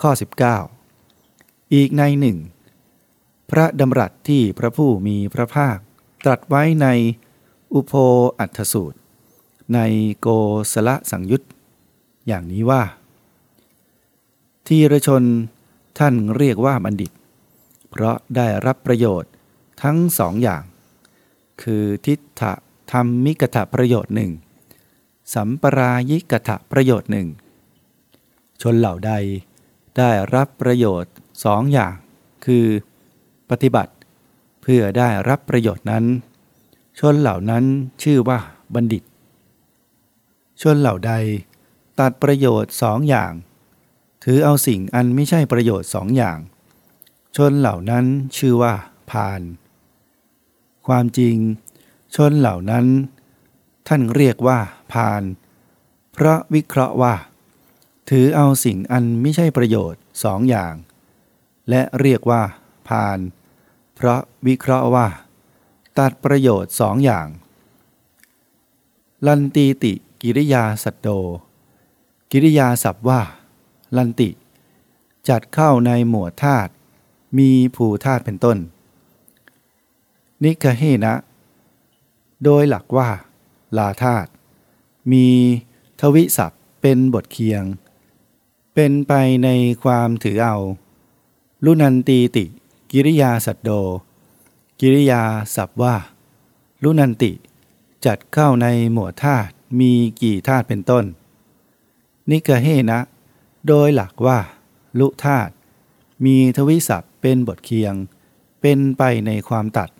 ข้อ 19 อีกในหนึ่ง พระดำรัสที่พระผู้มีพระภาค ตรัสไว้ในอุโพอัฏฐสูตร ในโกสละสังยุตอย่างนี้ว่า ทีรชนท่านเรียกว่าบัณฑิต เพราะได้รับประโยชน์ทั้งสองอย่าง คือทิฏฐธรรมมิกถะประโยชน์หนึ่งสัมปรายิกถะประโยชน์หนึ่งชนเหล่าใด ได้รับประโยชน์สองอย่าง คือ ปฏิบัติ เพื่อได้รับประโยชน์นั้น ชนเหล่านั้นชื่อว่าบัณฑิต ชนเหล่าใด ตัดประโยชน์สองอย่าง ถือเอาสิ่งอันไม่ใช่ประโยชน์สองอย่าง ชนเหล่านั้นชื่อว่าพาน ความจริง ชนเหล่านั้น ท่านเรียกว่าพาน เพราะวิเคราะห์ว่า ถือเอาสิ่งอันไม่ใช่ประโยชน์สองอย่าง และเรียกว่าพาน เพราะวิเคราะห์ว่า ตัดประโยชน์สองอย่าง ลันตีติกิริยาสัตโด กิริยาศัพท์ว่า ลันติ จัดเข้าในหมวดธาตุมีภูธาตุเป็นต้น นิคเฮนะ โดยหลักว่า ลาธาตุมีทวิศัพท์เป็นบทเคียง เป็นไปในความถือเอา ลุนันตีติ กิริยาสัตโด กิริยาศัพท์ว่า ลุนันติ จัดเข้าในหมวดธาตุมีกี่ธาตุเป็นต้น นิกเฮนะ โดยหลักว่า ลุธาตุมีทวิศัพท์เป็นบทเคียง เป็นไปในความตัด